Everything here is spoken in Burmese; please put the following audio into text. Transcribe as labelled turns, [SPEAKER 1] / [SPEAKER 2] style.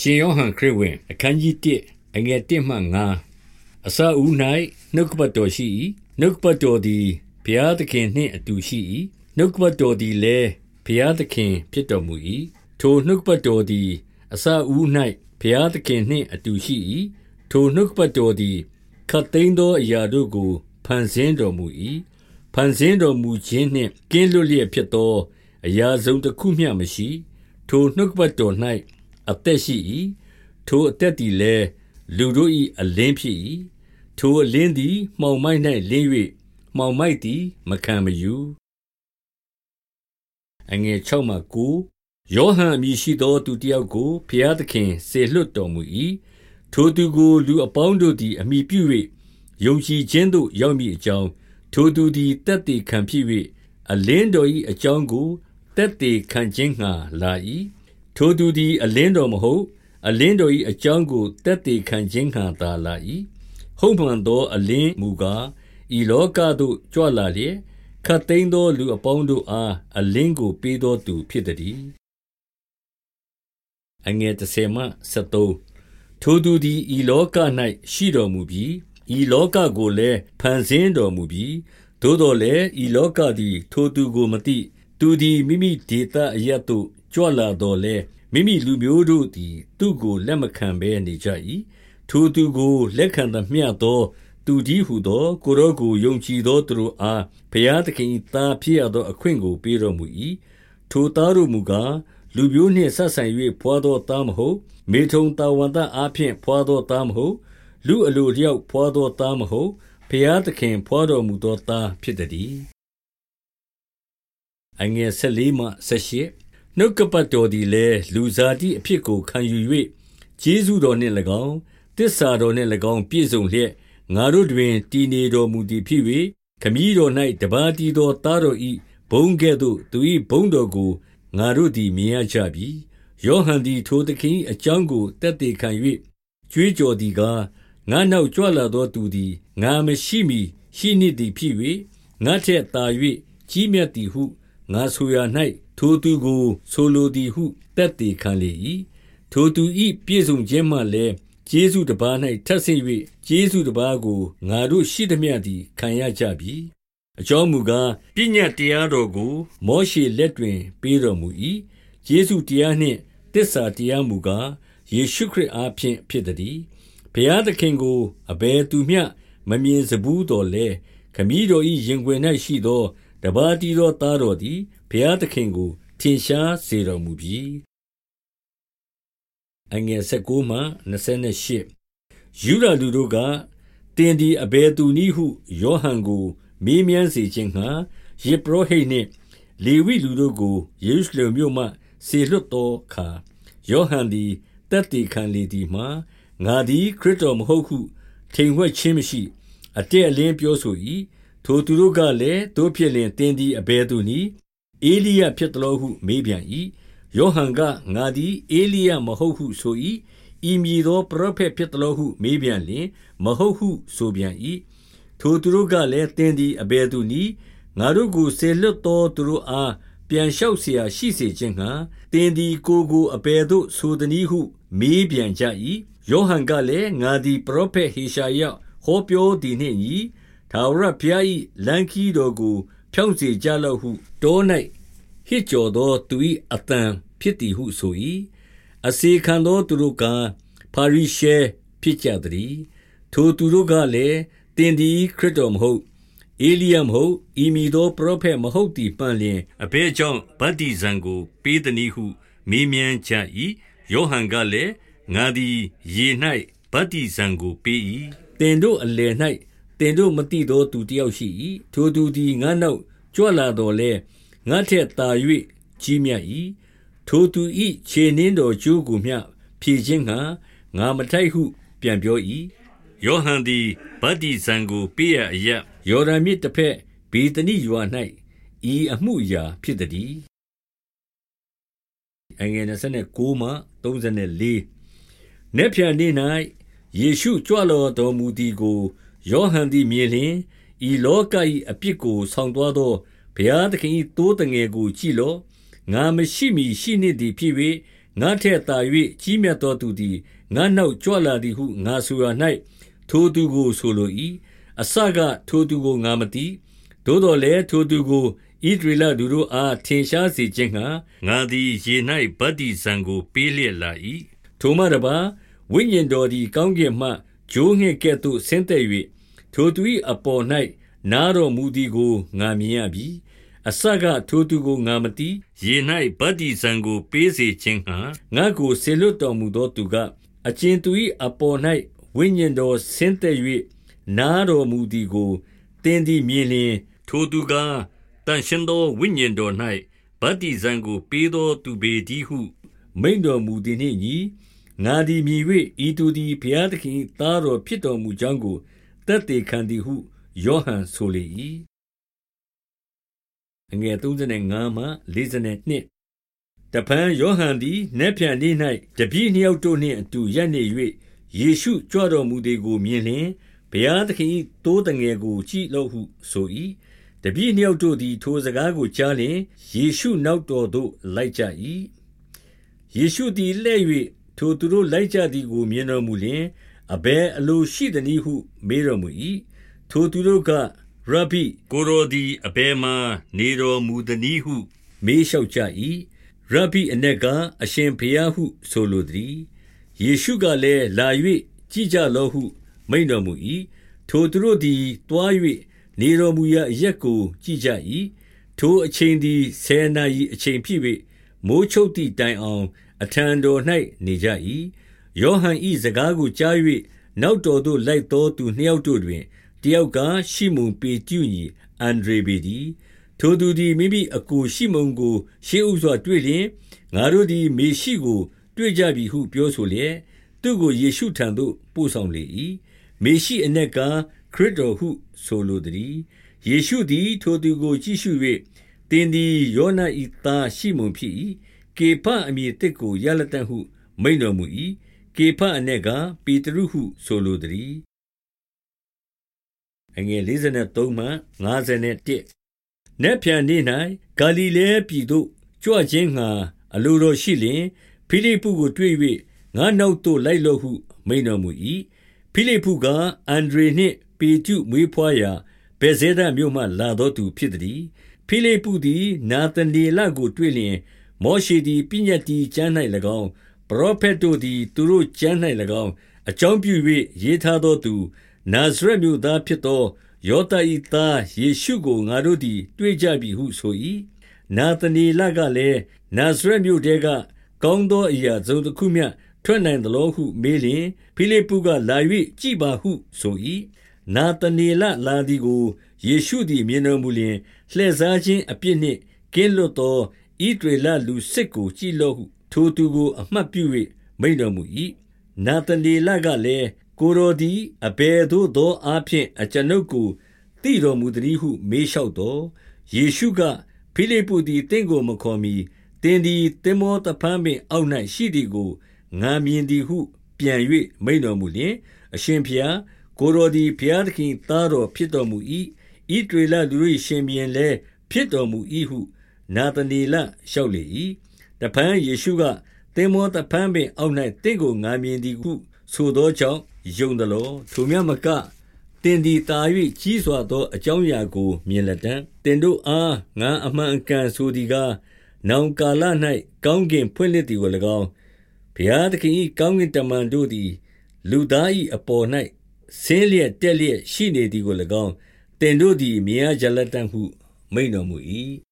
[SPEAKER 1] ရှင်ယောဟန်ခရစ်ဝင် အခန်းကြီး1အငယ်1မှ9အစာဦး၌နှုတ်ကပတ်တော်ရှိ၏နှုတ်ကပတ်တော်သည်ဘုရားသခင်နှင့်အတူရှိ၏နှုတ်ကပတ်တော်သည်လည်းဘုရားသခင်ဖြစ်တော်မူ၏ထိုနှုတ်ကပတ်တော်သည်အစာဦး၌ဘုရားသခင်နှင့်အတူရှိ၏ထိုနှုတ်ကပတ်တော်သည်ခတ်သိမ်းသောအရာတို့ကိုဖန်ဆင်းတော်မူ၏ဖန်ဆင်းတော်မူခြင်းနှင့်ကင်းလွတ်လျက်ဖြစ်သောအရာစုံတစ်ခုမျှမရှိ ထိုနှုတ်ကပတ်တော်၌ အသက်ရှိ၏ထိုအသက်သည်လည်းလူတို့၏အလင်းဖြစ်၏ထိုအလင်းသည်မှောင်မိုက်၌လင်း၍မှောင်မိုက်သည်မခံမယူအငယ်6မှ9ယောဟန်အမည်ရှိသောသူတစ်ယောက်ကိုဘုရားသခင်ဆေလွတ်တော်မူ၏ထိုသူကိုလူအပေါင်းတို့သည်အမိပြု၍ယုံကြည်ခြင်းသို့ရောက်မည်အကြောင်းထိုသူသည်တက်တည်ခံဖြစ်၍အလင်းတော်၏အကြောင်းကိုတက်တည်ခံခြင်းငှာလာ၏ ထိုသူသည် အလင်းတော်မဟုတ် အလင်းတော်၏အကြောင်းကိုတက်တည်ခံခြင်းဟံသာလာ၏ဟုတ်မှန်သောအလင်းမူကား ဤလောကသို့ ကြွလာလျက်ခတ်သိမ်းသောလူအပေါင်းတို့အား အလင်းကို ပေးသောသူဖြစ်သည်အငယ်30မှ73ထိုသူသည် ဤလောက၌ရှိတော်မူပြီးဤလောကကိုလည်း ဖန်ဆင်းတော်မူပြီးသို့တော်လည်း ဤလောကသည် ထိုသူကိုမသိ သူသည် မိမိဒေသအရတ်သို့ ကြွလာတော်လဲမိမိလူမျိုးတို့သည် သူ့ကိုလက်မခံဘဲနေကြ၏ထိုသူကိုလက်ခံသမျှသောသူကြီးဟုသော ကိုရောကိုယုံကြည်သောသူတို့အားဘုရားသခင်သားဖြစ်ရသောအခွင့်ကိုပေးတော်မူ၏ထိုသားတို့မူကားလူမျိုးနှင့်ဆက်ဆံ၍ဖွာသောသားမဟုတ်မေထုံတာဝန်သားအဖျင်ဖွာသောသားမဟုတ်လူအလိုလျောက်ဖွာသောသားမဟုတ်ဘုရားသခင်ဖွာတော်မူသောသားဖြစ်သည်အငယ်၁၄မှ၁၈ နှုတ်ကပတ်တော်သည်လည်းလူစားတိအဖြစ်ကိုခံယူ၍ကျေးဇူးတော်နှင့်၎င်းတစ္ဆာတော်နှင့်၎င်းပြည့်စုံလျက်ငါတို့တွင်တည်နေတော်မူသည်ဖြစ်၍ခမည်းတော်၌တပါးတည်သောသားတော်၏ဘုံကဲ့သို့သူ၏ဘုံတော်ကိုငါတို့သည်မြင်ရကြပြီယောဟန်သည်ထိုသခင်အကြောင်းကိုတက်တည်ခံ၍ကြွေးကြော်သည်ကားငါနောက်ကြွလာသောသူသည်ငါမရှိမီရှိနေသည်ဖြစ်၍ငါထက်သာ၍ကြီးမြတ်သည်ဟုငါဆိုရ၌ ထိုသူကိုဆိုလိုသည်ဟုသက်သေခံလေ၏ထိုသူ၏ပြည့်စုံခြင်းမှလည်းကျေးဇူးတပါး၌ထပ်ဆင့်၍ကျေးဇူးတပါးကိုငါတို့ရှိသည်မြသည်ခံရကြပြီအကြောင်းမူကားပညာတရားတော်ကို မောရှေလက်တွင် ပေးတော်မူ၏ကျေးဇူးတရားနှင့်တစ္ဆာတရားမူကားယေရှုခရစ်အားဖြင့်ဖြစ်သည်ဘုရားသခင်ကိုအဘယ်သူမျှမမြင်စဘူးတော်လဲခမည်းတော်၏ရင်ခွင်၌ရှိသောတပါးတီသောသားတော်သည် ဘုရားသခင်ကို ထင်ရှားစေတော်မူပြီအငယ်19မှ28ယူဒလူတို့ကတင်ဒီအဘယ်သူနည်းဟုယောဟန်ကို မေးမြန်းစေခြင်းငှာယေဘရဟိတ်နှင့်လေဝိလူတို့ကိုယေရုရှလင်မြို့မှဆေလွတ်သောအခါယောဟန်သည်တက်တည်ခံလေသည်မှာငါသည်ခရစ်တော်မဟုတ်ဟု ထိန်ဝှက်ခြင်းမရှိ အတက်အလင်းပြောဆို၏ထိုသူတို့ကလည်းတို့ဖြစ်လင်တင်းသည်အဘယ်သူနည်း အေလိယဖြစ်တော်ဟုမေးပြန်၏ယောဟန်ကငါသည်အေလိယမဟုတ်ဟုဆို၏ဤမည်သောပရောဖက်ဖြစ်တော်ဟုမေးပြန်လျင်မဟုတ်ဟုဆိုပြန်၏ထိုသူတို့ကလည်းတင်းသည်အဘယ်သူနည်းငါတို့ကိုဆေလွတ်သောသူတို့အားပြန်လျှောက်เสียရှိစေခြင်းငှာတင်းသည်ကိုကိုအဘယ်သို့ဆိုသည်ဟုမေးပြန်ကြ၏ယောဟန်ကလည်းငါသည်ပရောဖက်ဟေရှာယဟောပြောသည်နှင့်ညီထာဝရဘုရား၏လမ်းခီးတော်ကို ဖြောင့်စေကြလော့ဟုတော၌ဟစ်ကြော်သောသူ၏အတန်ဖြစ်သည်ဟုဆို၏အစေခံသောသူတို့ကပါရိရှဲဖြစ်ကြသည်ထိုသူတို့ကလည်းတင်သည်ခရစ်တော်မဟုတ်အေလိယမဟုတ်ဤမည်သောပရောဖက်မဟုတ်သည်ပန်လျင်အဘဲကြောင့်ဗတ္တိဇံကိုပေးသည်ဟုမေးမြန်းကြ၏ယောဟန်ကလည်းငါသည်ရေ၌ဗတ္တိဇံကိုပေး၏တင်တို့အလယ်၌ တင်တို့မသိသောသူတယောက်ရှိ၏ထိုသူသည်ငါနောက်ကြွလာတော်လဲငါထက်သာ၍ကြီးမြတ်၏ထိုသူ၏ခြေနှင်းတော်ကျိုးကိုမျှဖြည့်ခြင်းငှာငါမထိုက်ဟု ပြန်ပြော၏ယောဟန်သည်ဗတ္တိဇံကိုပေးရအရယော်ဒန်မြစ်တစ်ဖက်ဘေသနိရွာ၌ဤအမှုအရာဖြစ်သည်အငယ်29မှ34နေ့ပြန်နေ့၌ယေရှုကြွလာတော်မူသည်ကို ယောဟန်သည်မြင်လျင်ဤလောက၏အပြစ်ကိုဆောင်သွားသောဘုရားသခင်၏တိုးတငယ်ကိုကြည့်လော့ငါမရှိမီရှိနေသည်ဖြစ်၍ငါထက်သာ၍ကြီးမြတ်သောသူသည်ငါနောက်ကြွလာသည်ဟုငါဆိုရ၌ထိုသူကိုဆိုလို၏အစကထိုသူကိုငါမသိသို့တော်လည်းထိုသူကိုဣဒရလလူတို့အားထင်ရှားစေခြင်းငှာငါသည်ရေ၌ဗတ္တိဇံကိုပေးလျက်လာ၏ထိုမှတပါဝိညာဉ်တော်သည်ကောင်းကင်မှ ဂျိုးငှက်ကဲ့သို့ ဆင်းသက်၍ထိုသူ၏အပေါ်၌နားတော်မူသည်ကို ငါမြင်ရပြီ အစက ထိုသူကို ငါမသိ ရေ၌ဗတ္တိဇံကို ပေးစေခြင်းဟာငါကိုဆေလွတ်တော်မူသောသူက အကျဉ်သူ၏အပေါ်၌ဝိညာဉ်တော်ဆင်းသက်၍နားတော်မူသည်ကိုတင်းသည်မြင်လျင် ထိုသူကတန်ရှင်သော ဝိညာဉ်တော်၌ဗတ္တိဇံကို ပေးသောသူပေတည်းဟု မိန်တော်မူသည်နှင့်ညီ ငါသည်မြည်၍ဤသူသည်ဘုရားသခင်သားတော်ဖြစ်တော်မူကြောင်းကိုတက်တေခံသည်ဟုယောဟန်ဆိုလေ၏အငယ်35မှ42တပန်ယောဟန်သည်နက်ဖြန်နေ့၌တပည့်နှစ်ယောက်တို့နှင့်အတူရပ်နေ၍ယေရှုကြွတော်မူသည်ကိုမြင်လျင်ဘုရားသခင်တိုးတငယ်ကိုကြည့်လို့ဟုဆို၏တပည့်နှစ်ယောက်တို့သည်ထိုစကားကိုကြားလျင်ယေရှုနောက်တော်သို့လိုက်ကြ၏ယေရှုသည်လှည့်၍ ထိုသူတို့လိုက်ကြသည်ကိုမြင်တော်မူလျင်အဘယ်အလိုရှိသနည်းဟု မေးတော်မူ၏ထိုသူတို့ကရဘိကိုရိုသည်အဘယ်မှနေတော်မူသနည်းဟု မေးလျှောက်ကြ၏ရဘိအ내ကအရှင်ဘုရားဟုဆိုလိုသည်ယေရှုကလည်းလာ၍ကြည်ကြလောဟု မိန်တော်မူ၏ထိုသူတို့သည်တွား၍နေတော်မူရာအရက်ကို ကြည်ကြ၏ထိုအချိန်သည်ဆယ်နာရီအချိန်ဖြစ်၍မိုးချုပ်သည့်တိုင်အောင် အထံတော်၌နေကြ၏ယောဟန်၏စကားကိုကြား၍နောက်တော်သို့လိုက်သောသူနှစ်ယောက်တို့တွင်တယောက်ကရှိမုန်ပေတျုညီအန်ဒရေပေသည်ထိုသူသည်မိမိအကိုရှိမုန်ကို ရှေးဥစွာတွေ့လျင်ငါတို့သည်မေရှိကို တွေ့ကြပြီဟုပြောဆိုလျက်သူကိုယေရှုထံသို့ပို့ဆောင်လေ၏မေရှိအ내ကခရစ်တော်ဟုဆိုလိုသည်ယေရှုသည် ထိုသူကိုကြည့်ရှု၍တင်းသည်ယောန၏သားရှိမုန်ဖြစ်၏ ကေဖအမည်တစ်ကိုရလတန်ဟု မိန်တော်မူ၏ကေဖအ ਨੇ ကပေတရုဟုဆိုလိုသည်အငယ်53မှ51နက်ဖြန်နေ့၌ဂါလိလဲပြည်သို့ကြွခြင်းငှာအလိုတော်ရှိလျင်ဖိလိပ္ပုကိုတွေ့၍ငါနောက်သို့လိုက်လော့ဟု မိန်တော်မူ၏ဖိလိပ္ပုကအန္ဒြေနှင့်ပေတျုမွေးဖွားရာဗေဇဲဒမြို့မှလာသောသူဖြစ်သည်ဖိလိပ္ပုသည်နာသနေလကိုတွေ့လျင် မောရှေသည်ပြည့်ညတ်တီကျမ်း၌၎င်းပရောဖက်တို့သည်သူတို့ကျမ်း၌၎င်းအကြောင်းပြု၍ရေးထားသောသူနာဇရက်မြို့သားဖြစ်သောယောသ၏သားယေရှုကိုငါတို့သည် တွေ့ကြပြီဟုဆို၏နာသနေလကလည်းနာဇရက်မြို့တဲကကောင်းသောအရာဇုံတစ်ခုမျှထွက်နိုင်သလိုဟုမေးလျင်ဖိလိပ္ပုကလာ၍ကြည်ပါဟုဆို၏နာသနေလလာသည်ကိုယေရှုသည်မြင်တော်မူလျင်လှည့်စားခြင်းအပြစ်နှင့်ကင်းလွတ်သော ဣဒရေလလူစစ်ကိုကြည်လော့ဟု ထိုသူကို အမှတ်ပြု၍မိန်တော်မူ၏နာသနေလကလည်းကိုတော်သည်အဘယ်သို့သောအားဖြင့်အကျွန်ုပ်ကိုသိတော်မူသည်ဟု မေးလျှောက်တော်ယေရှုကဖိလိပ္ပုသည်တင့်ကိုမခေါ်မီတင်းသည်တင်မောတဖန်းပင်အောက်၌ရှိသည်ကိုငါမြင်သည်ဟု ပြန်၍မိန်တော်မူလျင်အရှင်ဖျားကိုတော်သည်ဘုရားသခင်သားတော်ဖြစ်တော်မူ၏ဤတွေလလူ၏ရှင်ဘီရင်လည်းဖြစ်တော်မူ၏ဟု နာသနေလလျှောက်လေ၏တဖန်ယေရှုကတင်မောတဖန်းပင်အောက်၌တင့်ကိုငါမြင်သည်ဟုဆိုသောကြောင့်ယုံတယ်လို့ထိုမြတ်မကတင်ဒီတာ၍ကြီးစွာသောအကြောင်းအရာကိုမြင်လက်တံတင်တို့အားငါအမှန်အကန်ဆိုသည်ကားနောင်ကာလ၌ကောင်းကင်ဖွင့်လှစ်သည်ကို၎င်းဘုရားသခင်၏ကောင်းကင်တမန်တို့သည် လူသား၏အပေါ်၌ဆင်းလျက်တက်လျက်ရှိနေသည်ကို၎င်းတင်တို့သည်မြင်ရကြလက်တံဟုမိန်တော်မူ၏